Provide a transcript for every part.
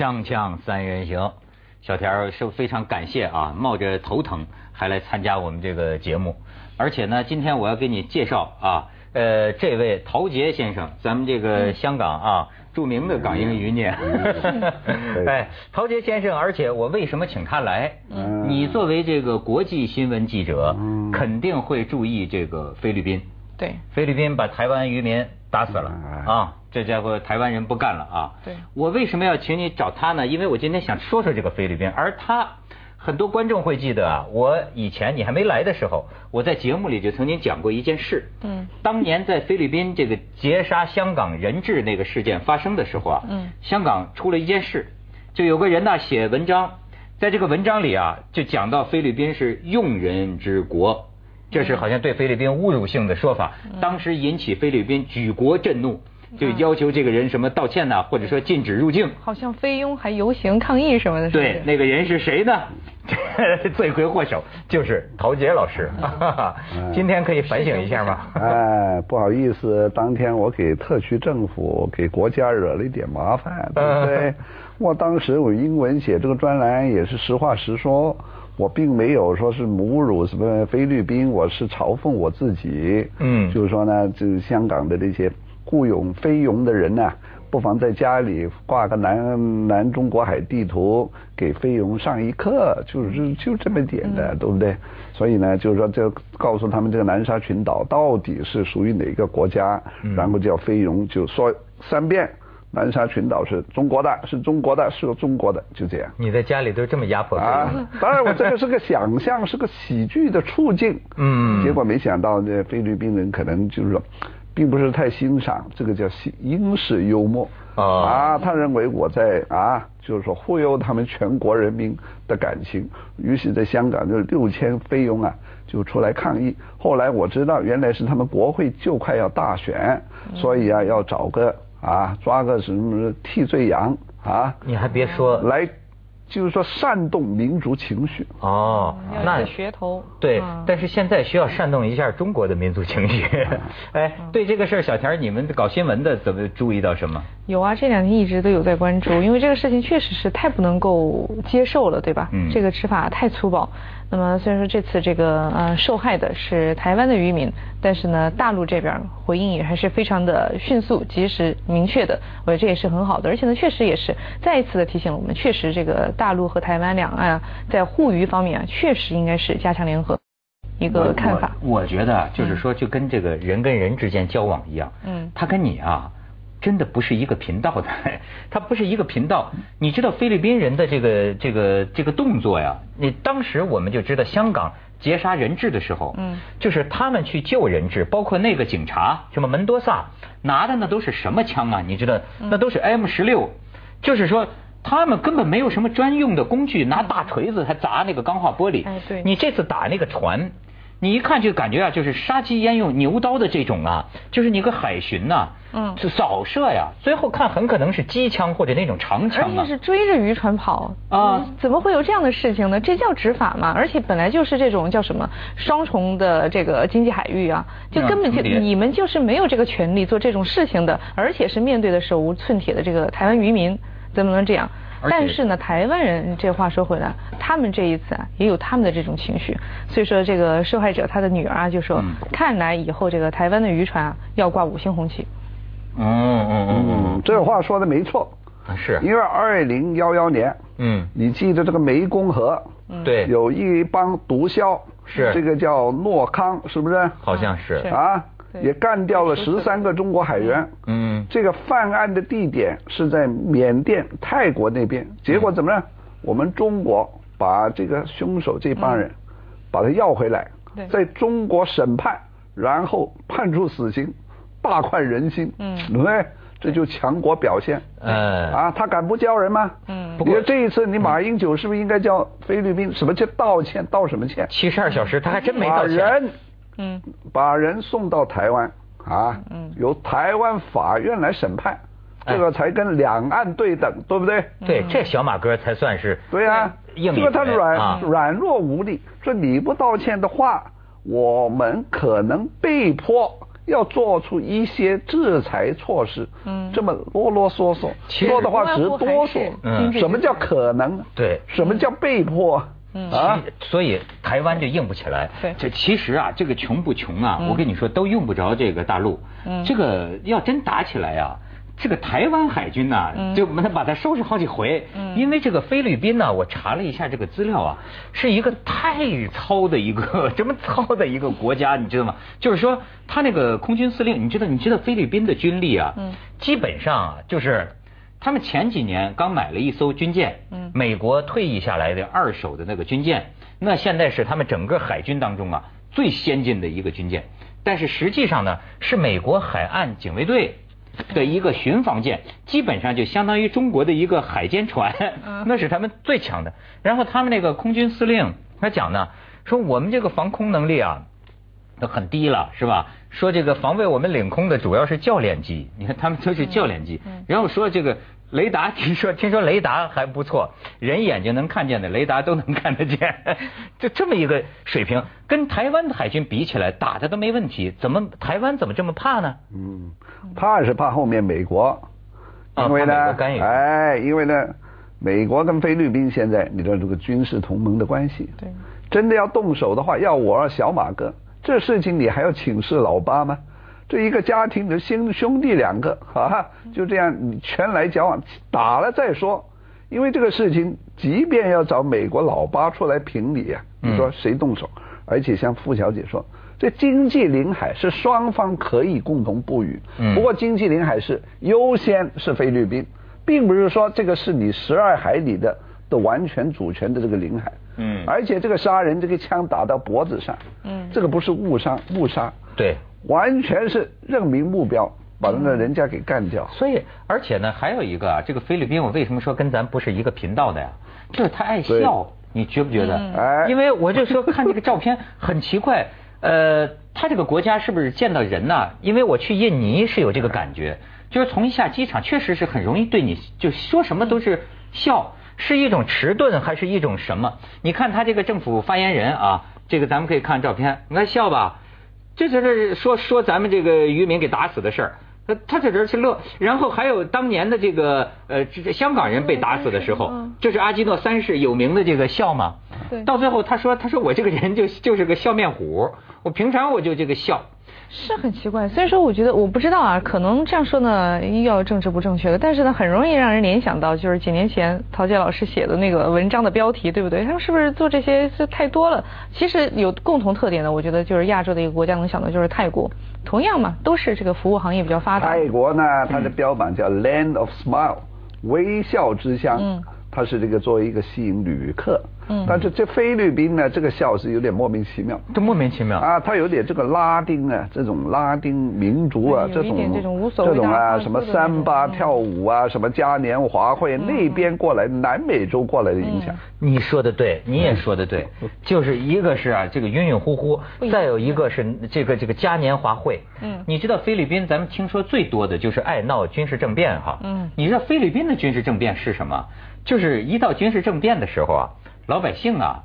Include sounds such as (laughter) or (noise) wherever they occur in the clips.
锵锵三人行，小田是非常感谢啊，冒着头疼还来参加我们这个节目，而且呢，今天我要给你介绍啊，呃，这位陶杰先生，咱们这个香港啊著名的港英余孽，(laughs) 哎，陶杰先生，而且我为什么请他来？嗯。你作为这个国际新闻记者，嗯。肯定会注意这个菲律宾。对，菲律宾把台湾渔民打死了啊！这家伙台湾人不干了啊！对，我为什么要请你找他呢？因为我今天想说说这个菲律宾，而他很多观众会记得啊，我以前你还没来的时候，我在节目里就曾经讲过一件事。嗯，当年在菲律宾这个劫杀香港人质那个事件发生的时候啊，嗯，香港出了一件事，就有个人呢写文章，在这个文章里啊，就讲到菲律宾是用人之国。这是好像对菲律宾侮辱性的说法，当时引起菲律宾举国震怒，就要求这个人什么道歉呐，或者说禁止入境。好像菲佣还游行抗议什么的。对，那个人是谁呢？(laughs) 罪魁祸首就是陶杰老师。(laughs) 今天可以反省一下吗？哎，不好意思，当天我给特区政府、给国家惹了一点麻烦，对不对？我当时我英文写这个专栏也是实话实说。我并没有说是侮辱什么菲律宾，我是嘲讽我自己。嗯，就是说呢，就是香港的这些雇佣菲佣的人呢，不妨在家里挂个南南中国海地图，给菲佣上一课，就是就这么点的，对不对？所以呢，就是说，就告诉他们这个南沙群岛到底是属于哪个国家，然后叫菲佣就说三遍。南沙群岛是中国的，是中国的，是中国的，就这样。你在家里都这么压迫啊？当然，我这个是个想象，是个喜剧的处境。嗯。结果没想到，这菲律宾人可能就是说，并不是太欣赏这个叫英式幽默啊。啊。他认为我在啊，就是说忽悠他们全国人民的感情。于是，在香港就六千菲佣啊，就出来抗议。后来我知道，原来是他们国会就快要大选，所以啊，要找个。啊，抓个什么替罪羊啊？你还别说，来，就是说煽动民族情绪。哦，那噱头。对，但是现在需要煽动一下中国的民族情绪。(laughs) 哎，对这个事儿，小田，你们搞新闻的怎么注意到什么？有啊，这两天一直都有在关注，因为这个事情确实是太不能够接受了，对吧？嗯。这个执法太粗暴。那么虽然说这次这个呃受害的是台湾的渔民，但是呢大陆这边回应也还是非常的迅速、及时、明确的，我觉得这也是很好的。而且呢，确实也是再一次的提醒了我们，确实这个大陆和台湾两岸在护渔方面啊，确实应该是加强联合一个看法。我觉得就是说，就跟这个人跟人之间交往一样，嗯，他跟你啊。真的不是一个频道的，(laughs) 它不是一个频道。你知道菲律宾人的这个这个这个动作呀？你当时我们就知道香港劫杀人质的时候，嗯，就是他们去救人质，包括那个警察什么门多萨拿的那都是什么枪啊？你知道那都是 M 十六，就是说他们根本没有什么专用的工具，拿大锤子还砸那个钢化玻璃。哎，对，你这次打那个船。你一看就感觉啊，就是杀鸡焉用牛刀的这种啊，就是你个海巡呐，嗯，是扫射呀，最后看很可能是机枪或者那种长枪啊，而且是追着渔船跑啊，怎么会有这样的事情呢？这叫执法吗？而且本来就是这种叫什么双重的这个经济海域啊，就根本就你们就是没有这个权利做这种事情的，而且是面对的手无寸铁的这个台湾渔民，怎么能这样？但是呢，台湾人这话说回来，他们这一次啊也有他们的这种情绪，所以说这个受害者他的女儿啊就说，看来以后这个台湾的渔船啊要挂五星红旗。嗯嗯嗯嗯，这话说的没错，是。因为二零幺幺年，嗯，你记得这个湄公河，对，有一帮毒枭，是。这个叫诺康，是不是？好像是。啊。也干掉了十三个中国海员。嗯，这个犯案的地点是在缅甸、泰国那边。结果怎么样？我们中国把这个凶手这帮人把他要回来，在中国审判，然后判处死刑，大快人心。嗯，对不对？这就强国表现。嗯，啊，他敢不叫人吗？嗯，你说这一次你马英九是不是应该叫菲律宾什么叫道歉？道什么歉？七十二小时他还真没道歉。嗯，把人送到台湾啊，嗯，由台湾法院来审判，这个才跟两岸对等，对不对？对，这小马哥才算是对啊，因为他软软弱无力，说你不道歉的话，我们可能被迫要做出一些制裁措施。嗯，这么啰啰嗦嗦，说的话直哆嗦。嗯，什么叫可能？对，什么叫被迫？嗯啊，所以台湾就硬不起来。对，这其实啊，这个穷不穷啊？我跟你说，都用不着这个大陆。嗯，这个要真打起来呀。这个台湾海军呢，就把它把它收拾好几回。嗯因为这个菲律宾呢，我查了一下这个资料啊，是一个太糙的一个 (laughs) 这么糙的一个国家，你知道吗？就是说，他那个空军司令，你知道，你知道菲律宾的军力啊，嗯基本上啊，就是他们前几年刚买了一艘军舰，美国退役下来的二手的那个军舰，那现在是他们整个海军当中啊最先进的一个军舰，但是实际上呢，是美国海岸警卫队。的一个巡防舰，基本上就相当于中国的一个海监船，(laughs) 那是他们最强的。然后他们那个空军司令他讲呢，说我们这个防空能力啊，都很低了，是吧？说这个防卫我们领空的主要是教练机，你看他们都是教练机。然后说这个。雷达 (laughs) 听说听说雷达还不错，人眼睛能看见的雷达都能看得见，(laughs) 就这么一个水平，跟台湾的海军比起来，打的都没问题。怎么台湾怎么这么怕呢？嗯，怕是怕后面美国，因为呢，哎，因为呢，美国跟菲律宾现在你知道这个军事同盟的关系，对，真的要动手的话，要我小马哥，这事情你还要请示老八吗？这一个家庭的兄兄弟两个，啊，就这样你全来交往，打了再说。因为这个事情，即便要找美国老八出来评理啊，你说谁动手？而且像傅小姐说，这经济领海是双方可以共同布予。不过经济领海是优先是菲律宾，并不是说这个是你十二海里的的完全主权的这个领海。嗯。而且这个杀人，这个枪打到脖子上，嗯，这个不是误伤，误杀。对。完全是认明目标，把那个人家给干掉。所以，而且呢，还有一个啊，这个菲律宾，我为什么说跟咱不是一个频道的呀？就是他爱笑，你觉不觉得？哎，因为我就说看这个照片很奇怪，呃，他这个国家是不是见到人呢？因为我去印尼是有这个感觉，就是从一下机场，确实是很容易对你就说什么都是笑，是一种迟钝还是一种什么？你看他这个政府发言人啊，这个咱们可以看照片，你看笑吧。这在这说说咱们这个渔民给打死的事儿，他他在这儿去乐。然后还有当年的这个呃，这香港人被打死的时候，这是阿基诺三世有名的这个笑嘛。到最后他说他说我这个人就就是个笑面虎，我平常我就这个笑。是很奇怪，所以说我觉得我不知道啊，可能这样说呢要政治不正确的，但是呢很容易让人联想到就是几年前陶杰老师写的那个文章的标题，对不对？他们是不是做这些是太多了？其实有共同特点的，我觉得就是亚洲的一个国家能想到就是泰国，同样嘛，都是这个服务行业比较发达。泰国呢，它的标榜叫 Land of Smile，微笑之乡。嗯。它是这个作为一个吸引旅客，嗯，但是这菲律宾呢，这个笑是有点莫名其妙，这莫名其妙。啊，它有点这个拉丁啊，这种拉丁民族啊，这种这种啊，什么三八跳舞啊，什么嘉年华会那边过来，南美洲过来的影响。你说的对，你也说的对，就是一个是啊，这个晕晕乎乎，再有一个是这个这个嘉年华会。嗯，你知道菲律宾咱们听说最多的就是爱闹军事政变哈。嗯，你知道菲律宾的军事政变是什么？就是一到军事政变的时候啊，老百姓啊，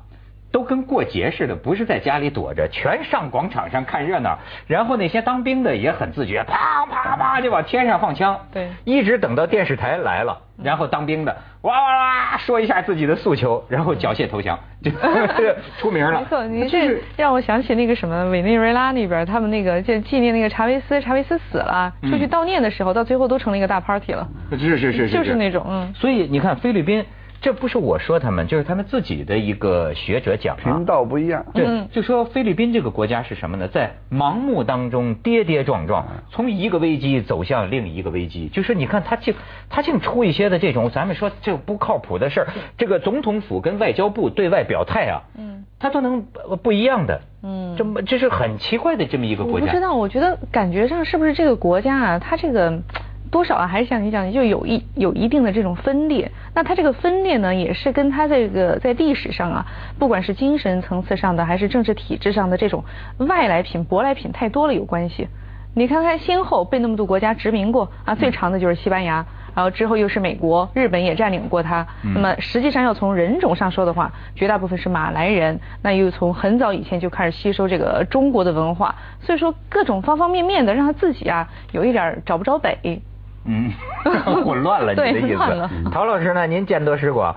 都跟过节似的，不是在家里躲着，全上广场上看热闹。然后那些当兵的也很自觉，啪啪啪就往天上放枪。对，一直等到电视台来了，然后当兵的哇哇哇说一下自己的诉求，然后缴械投降，(laughs) 就 (laughs) 出名了。没错，你这让我想起那个什么委内瑞拉那边，他们那个就纪念那个查韦斯，查韦斯死了，出去悼念的时候，到最后都成了一个大 party 了。是是是是，就是那种嗯。所以你看菲律宾。这不是我说他们，就是他们自己的一个学者讲啊。频道不一样。对，就说菲律宾这个国家是什么呢？在盲目当中跌跌撞撞，从一个危机走向另一个危机。就是你看他竟他竟出一些的这种，咱们说这不靠谱的事儿。这个总统府跟外交部对外表态啊，嗯，他都能不一样的。嗯，这么这是很奇怪的这么一个国家。我不知道，我觉得感觉上是不是这个国家啊，它这个。多少啊？还是像你讲的，就有一有一定的这种分裂。那它这个分裂呢，也是跟它这个在历史上啊，不管是精神层次上的，还是政治体制上的这种外来品、舶来品太多了有关系。你看看先后被那么多国家殖民过啊，最长的就是西班牙。然后之后又是美国、日本也占领过它。那么实际上要从人种上说的话，绝大部分是马来人，那又从很早以前就开始吸收这个中国的文化，所以说各种方方面面的让他自己啊有一点找不着北。嗯，(laughs) 混乱了，你的意思。陶老师呢？您见多识广。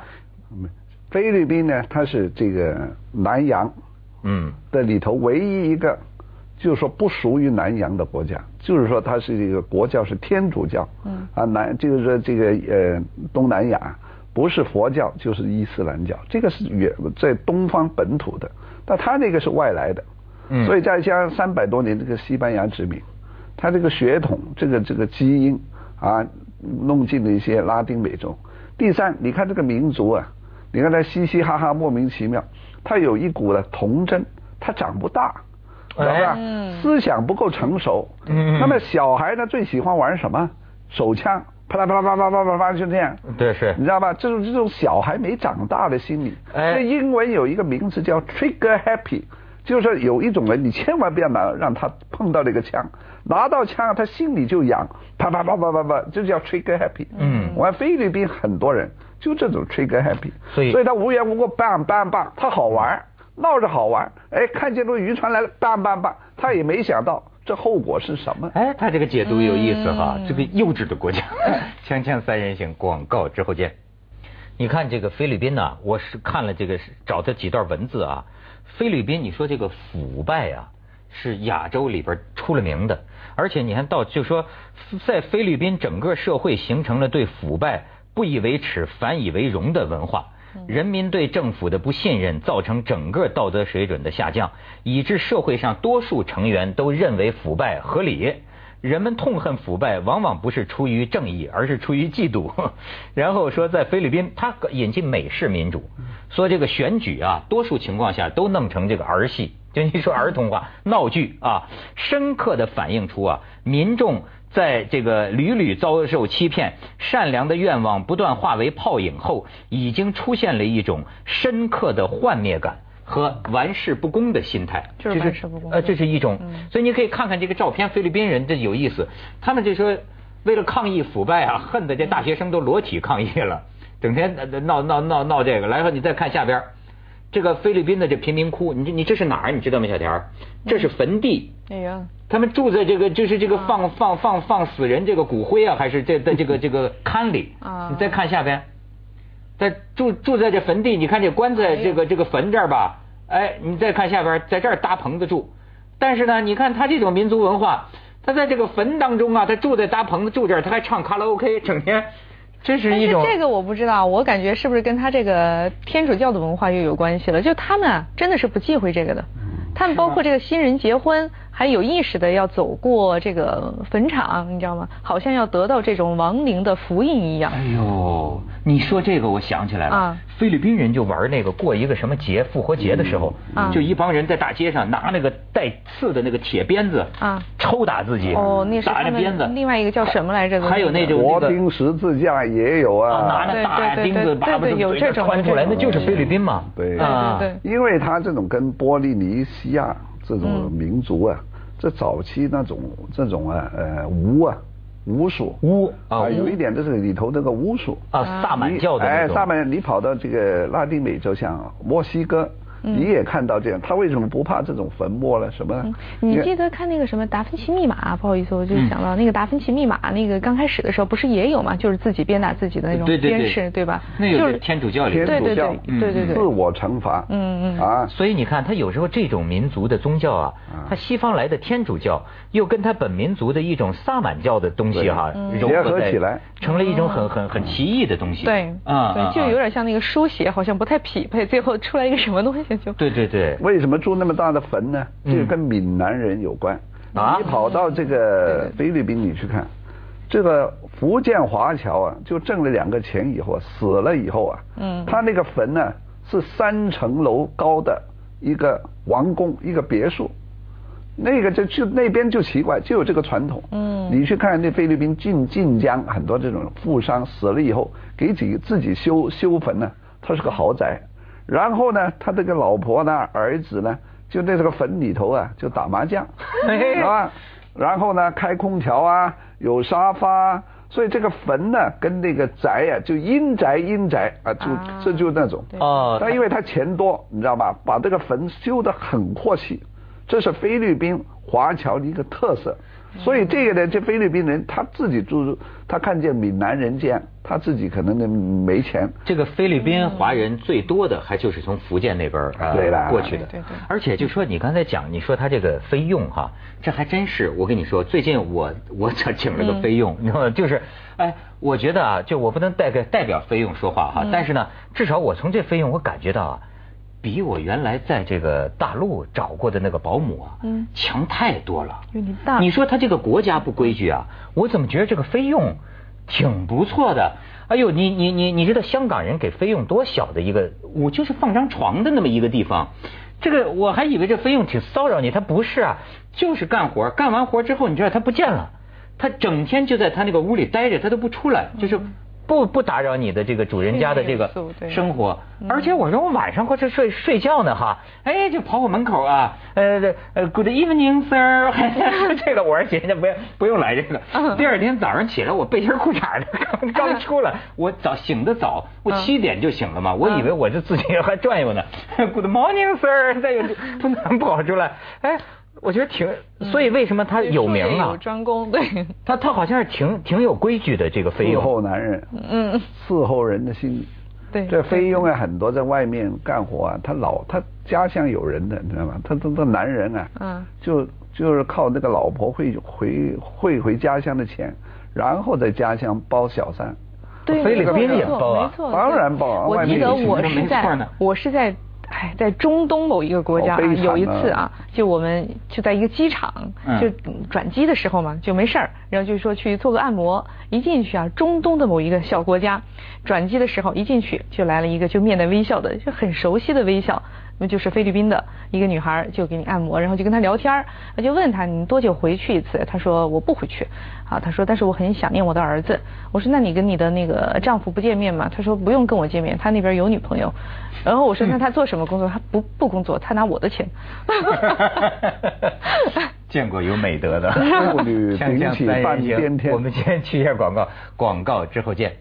菲律宾呢，它是这个南洋，嗯，的里头唯一一个，就是说不属于南洋的国家，就是说它是一个国教是天主教，嗯，啊南就是说这个呃东南亚不是佛教就是伊斯兰教，这个是远在东方本土的，但它那个是外来的，嗯，所以再加上三百多年这个西班牙殖民，它这个血统这个这个基因啊弄进了一些拉丁美洲。第三，你看这个民族啊。你看他嘻嘻哈哈莫名其妙，他有一股的童真，他长不大，知道吧？思想不够成熟。那么小孩呢最喜欢玩什么？手枪，啪啦啪啦啪啪啪啪啪就这样。对，是。你知道吧？这种这种小孩没长大的心理。哎。英文有一个名词叫 trigger happy，就是有一种人你千万不要拿让他碰到这个枪，拿到枪他心里就痒，啪啪啪啪啪啪，就叫 trigger happy。嗯。我看菲律宾很多人。就这种 trigger happy，所以所以他无缘无故 bang bang bang，他好玩，闹着好玩，哎，看见这渔船来了 bang bang bang，他也没想到这后果是什么。哎，他这个解读有意思哈，这个幼稚的国家。(laughs) 锵锵三人行，广告之后见。你看这个菲律宾呢，我是看了这个找的几段文字啊。菲律宾，你说这个腐败啊，是亚洲里边出了名的，而且你看到就说在菲律宾整个社会形成了对腐败。不以为耻，反以为荣的文化，人民对政府的不信任，造成整个道德水准的下降，以致社会上多数成员都认为腐败合理。人们痛恨腐败，往往不是出于正义，而是出于嫉妒。(laughs) 然后说，在菲律宾，他引进美式民主，说这个选举啊，多数情况下都弄成这个儿戏，就你说儿童化闹剧啊，深刻的反映出啊民众。在这个屡屡遭受欺骗、善良的愿望不断化为泡影后，已经出现了一种深刻的幻灭感和玩世不恭的心态。就是玩世不恭。呃，这是一种。所以你可以看看这个照片，菲律宾人这有意思。他们就说，为了抗议腐败啊，恨得这大学生都裸体抗议了，整天闹闹闹闹这个。来说，你再看下边。这个菲律宾的这贫民窟，你这你这是哪儿？你知道吗，小田这是坟地。哎呀，他们住在这个就是这个放放放放死人这个骨灰啊，还是这在这个这个龛里？啊，你再看下边，在住住在这坟地，你看这棺材这个这个坟这儿吧？哎，你再看下边，在这儿搭棚子住。但是呢，你看他这种民族文化，他在这个坟当中啊，他住在搭棚子住这儿，他还唱卡拉 OK，整天。这是一种，这个我不知道，我感觉是不是跟他这个天主教的文化又有关系了？就他们啊，真的是不忌讳这个的，他们包括这个新人结婚。还有意识的要走过这个坟场，你知道吗？好像要得到这种亡灵的福音一样。哎呦，你说这个，我想起来了，啊菲律宾人就玩那个过一个什么节，复活节的时候，就一帮人在大街上拿那个带刺的那个铁鞭子，啊，抽打自己。哦，那是打那鞭子。另外一个叫什么来着？还有那种国钉十字架也有啊，拿那大钉子把把有这种穿出来，那就是菲律宾嘛。对对对，因为他这种跟波利尼西亚这种民族啊。这早期那种这种啊呃巫啊巫术巫啊有一点就是里头那个巫术啊萨满教的哎萨满你跑到这个拉丁美洲像墨西哥。你也看到这样，他为什么不怕这种坟墓了？什么？你记得看那个什么达芬奇密码？不好意思，我就想到那个达芬奇密码，那个刚开始的时候不是也有嘛？就是自己鞭打自己的那种鞭笞，对吧？那就是天主教里天主教，对对对，自我惩罚。嗯嗯啊，所以你看，他有时候这种民族的宗教啊，他西方来的天主教又跟他本民族的一种萨满教的东西哈融合起来，成了一种很很很奇异的东西。对啊，对，就有点像那个书写，好像不太匹配，最后出来一个什么东西就。对对对。为什么住那么大的坟呢？这个跟闽南人有关。啊，你跑到这个菲律宾，你去看，这个福建华侨啊，就挣了两个钱以后，死了以后啊，嗯，他那个坟呢是三层楼高的一个王宫，一个别墅。那个就就那边就奇怪，就有这个传统。嗯，你去看那菲律宾晋晋江很多这种富商死了以后，给自己自己修修坟呢，他是个豪宅。然后呢，他这个老婆呢，儿子呢，就在这个坟里头啊，就打麻将，是吧？然后呢，开空调啊，有沙发，所以这个坟呢，跟那个宅啊，就阴宅阴宅啊，就这就那种。哦。但因为他钱多，你知道吧？把这个坟修得很阔气，这是菲律宾华侨的一个特色。所以这个呢，这菲律宾人他自己住，他看见闽南人这样，他自己可能呢没钱。这个菲律宾华人最多的还就是从福建那边啊过去的。对对。而且就说你刚才讲，你说他这个菲佣哈，这还真是。我跟你说，最近我我请了个菲佣，你知道吗？就是，哎，我觉得啊，就我不能代表代表菲佣说话哈，但是呢，至少我从这菲佣我感觉到啊。比我原来在这个大陆找过的那个保姆啊，嗯，强太多了。你大，你说他这个国家不规矩啊？我怎么觉得这个费用挺不错的？哎呦，你你你你知道香港人给费用多小的一个，我就是放张床的那么一个地方。这个我还以为这费用挺骚扰你，他不是啊，就是干活，干完活之后，你知道他不见了，他整天就在他那个屋里待着，他都不出来，就是。不不打扰你的这个主人家的这个生活，而且我说我晚上过去睡睡觉呢哈，哎就跑我门口啊，呃呃 Good evening sir，(laughs) 这个我说姐姐不要不用来这个。第二天早上起来我背心裤衩刚刚出来，我早醒的早，我七点就醒了嘛，我以为我这自己还转悠呢。(laughs) Good morning sir，再有不能跑出来，哎。我觉得挺，所以为什么他有名啊？有专攻，对。(laughs) 他他好像是挺挺有规矩的这个菲佣。伺候男人，嗯，伺候人的心。对。这菲佣啊，很多在外面干活啊，他老他家乡有人的，你知道吗？他他他男人啊，嗯，就就是靠那个老婆汇回汇回家乡的钱，然后在家乡包小三。对，菲律宾也包啊，当然包啊。我记得我是在，我是在。哎，在中东某一个国家，啊有一次啊，就我们就在一个机场，就转机的时候嘛，就没事儿，然后就说去做个按摩，一进去啊，中东的某一个小国家，转机的时候一进去就来了一个就面带微笑的，就很熟悉的微笑。那就是菲律宾的一个女孩，就给你按摩，然后就跟她聊天儿，就问她你多久回去一次？她说我不回去，啊，她说但是我很想念我的儿子。我说那你跟你的那个丈夫不见面吗？她说不用跟我见面，他那边有女朋友。然后我说那他做什么工作？他不不工作，他拿我的钱。(laughs) 见过有美德的，妇女顶起半边天。我们先去一下广告，广告之后见。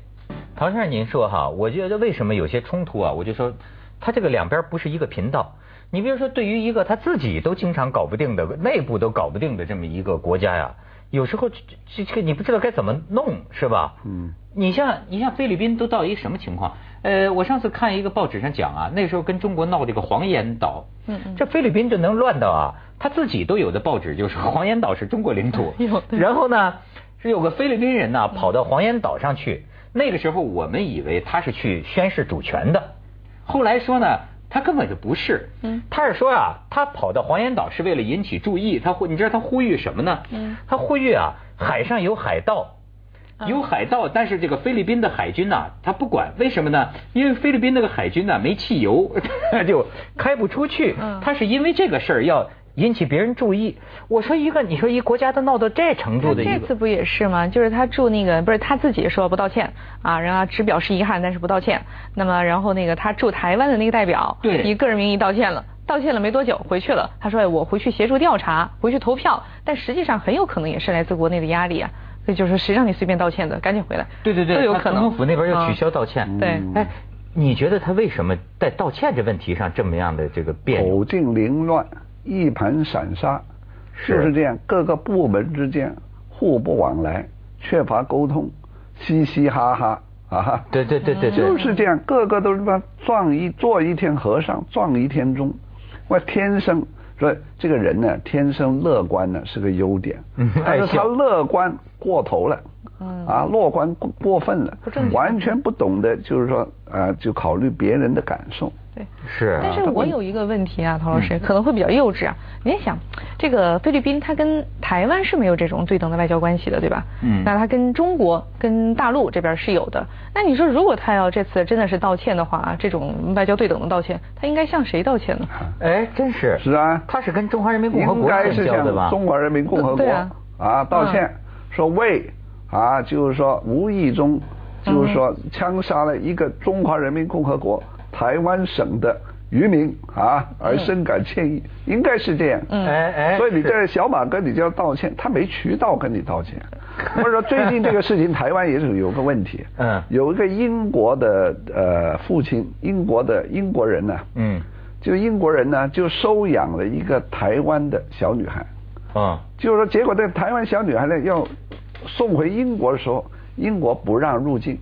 陶先生您说哈，我觉得为什么有些冲突啊？我就说。他这个两边不是一个频道。你比如说，对于一个他自己都经常搞不定的、内部都搞不定的这么一个国家呀，有时候这这个你不知道该怎么弄，是吧？嗯。你像你像菲律宾都到一个什么情况？呃，我上次看一个报纸上讲啊，那时候跟中国闹这个黄岩岛。嗯嗯。这菲律宾就能乱到啊，他自己都有的报纸就是黄岩岛是中国领土。(laughs) 然后呢，是有个菲律宾人呢跑到黄岩岛上去，那个时候我们以为他是去宣示主权的。后来说呢，他根本就不是，他是说啊，他跑到黄岩岛是为了引起注意，他呼，你知道他呼吁什么呢？他呼吁啊，海上有海盗，有海盗，但是这个菲律宾的海军呢，他不管，为什么呢？因为菲律宾那个海军呢没汽油，(laughs) 就开不出去，他是因为这个事儿要。引起别人注意，我说一个，你说一国家都闹到这程度的，这次不也是吗？就是他住那个，不是他自己说不道歉啊，然后只表示遗憾，但是不道歉。那么然后那个他驻台湾的那个代表，对，以个人名义道歉了，道歉了没多久回去了。他说我回去协助调查，回去投票，但实际上很有可能也是来自国内的压力啊。所以就是谁让你随便道歉的，赶紧回来。对对对，都有可能。总统府那边要取消道歉。对，哎，你觉得他为什么在道歉这问题上这么样的这个变？口径凌乱。一盘散沙，就是这样，各个部门之间互不往来，缺乏沟通，嘻嘻哈哈啊！对对对对对，就是这样，个个都是么撞一做一天和尚撞一天钟，我天生说这个人呢，天生乐观呢是个优点，但是他乐观过头了。嗯啊，乐观过过分了，完全不懂得，就是说啊，就考虑别人的感受。对，是。但是我有一个问题啊，陶老师可能会比较幼稚啊。你也想，这个菲律宾它跟台湾是没有这种对等的外交关系的，对吧？嗯。那它跟中国、跟大陆这边是有的。那你说，如果他要这次真的是道歉的话，这种外交对等的道歉，他应该向谁道歉呢？哎，真是。是啊。他是跟中华人民共和国应该是向中华人民共和国啊道歉，说为。啊，就是说无意中，就是说枪杀了一个中华人民共和国台湾省的渔民啊，而深感歉意，应该是这样。嗯，哎哎，所以你这小马哥，你就要道歉，他没渠道跟你道歉。(laughs) 或者说最近这个事情，台湾也是有个问题。嗯，有一个英国的呃父亲，英国的英国人呢，嗯，就英国人呢就收养了一个台湾的小女孩。啊，就是说结果这台湾小女孩呢要送回英国的时候，英国不让入境，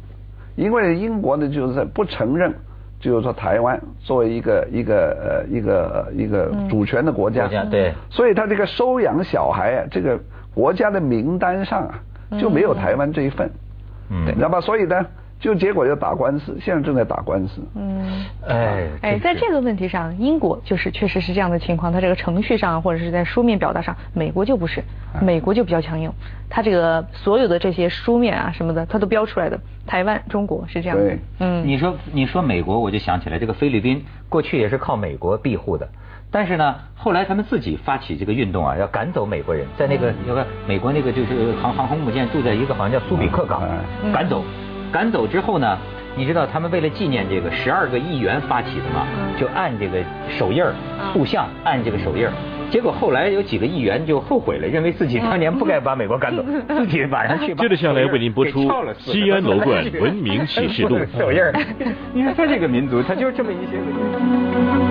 因为英国呢就是不承认。就是说，台湾作为一个一个呃一个一个主权的国家，对，所以他这个收养小孩啊，这个国家的名单上啊就没有台湾这一份，嗯，知道吧？所以呢。就结果要打官司，现在正在打官司。嗯，哎哎，在这个问题上，英国就是确实是这样的情况，它这个程序上或者是在书面表达上，美国就不是，美国就比较强硬，它这个所有的这些书面啊什么的，它都标出来的。台湾、中国是这样的。嗯，你说你说美国，我就想起来这个菲律宾过去也是靠美国庇护的，但是呢，后来他们自己发起这个运动啊，要赶走美国人，在那个有个美国那个就是航航空母舰住在一个好像叫苏比克港，赶走。赶走之后呢，你知道他们为了纪念这个十二个议员发起的嘛，就按这个手印儿塑像，按这个手印儿。结果后来有几个议员就后悔了，认为自己当年不该把美国赶走，(laughs) 自己晚上去。接着下来为您播出《西安楼冠文明启示录》。(laughs) 手印儿，你说他这个民族，他就这么一些。